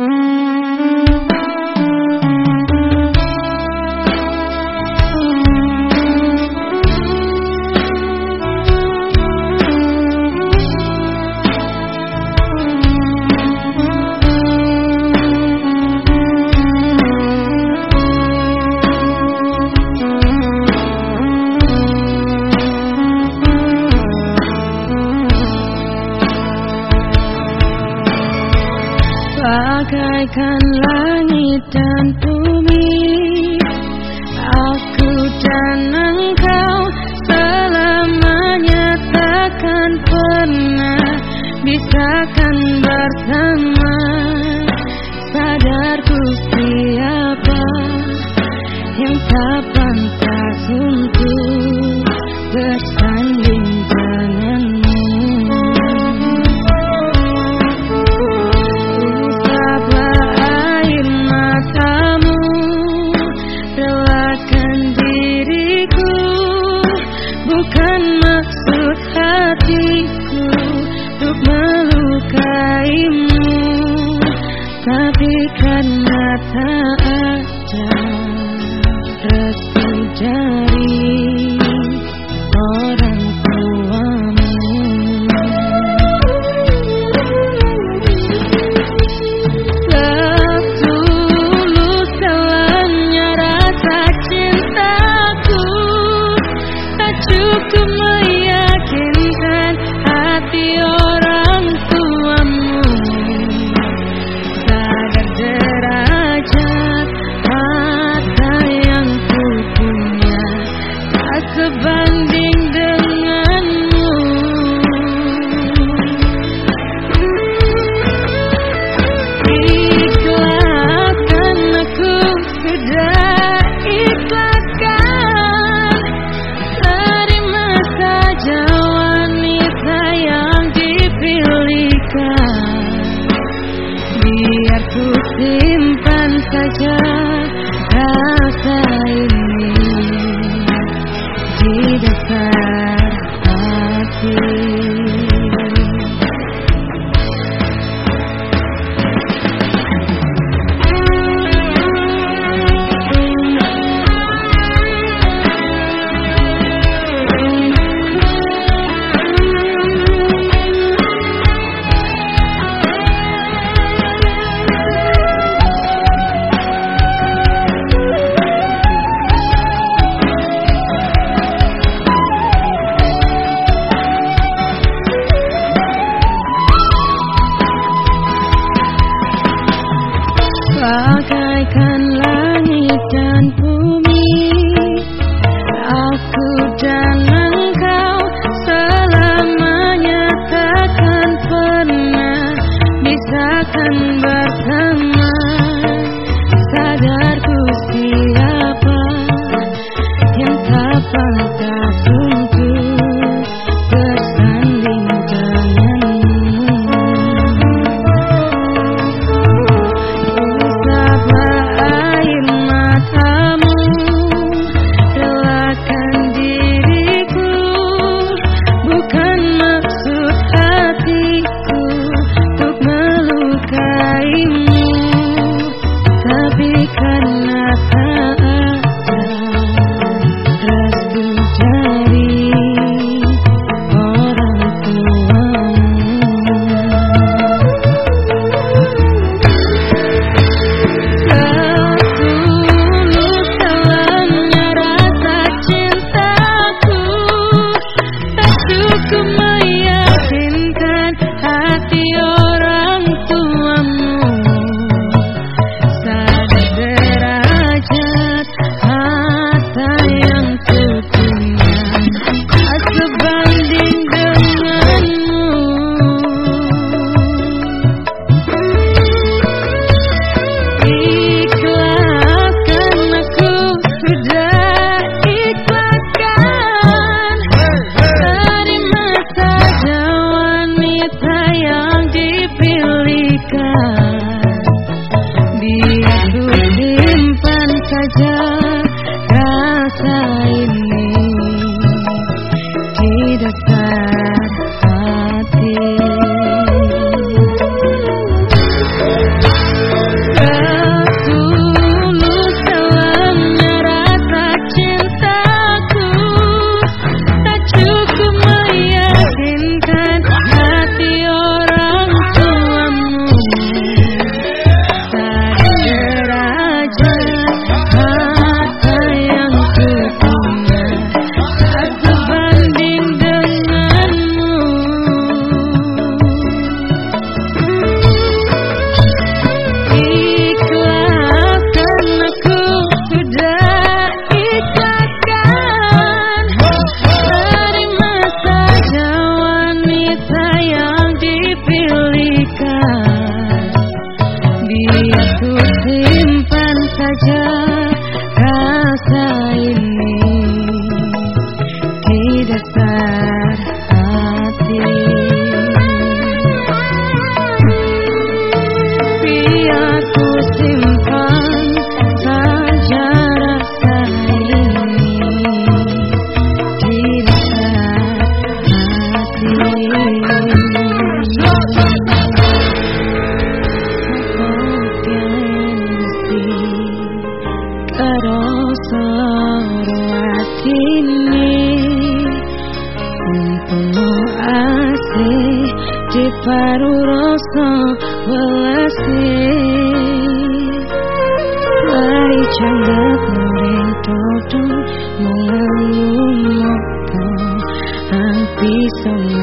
Mm. Bagaikan langit dan bumi Aku dan engkau selamanya takkan pernah Bisakan bersama. Sadarku siapa yang tak survive. பார்த்த terasa ruas ini Untukmu asih di paru rasa belasih Lari canggak muring todong mengeluh mata Hampir semua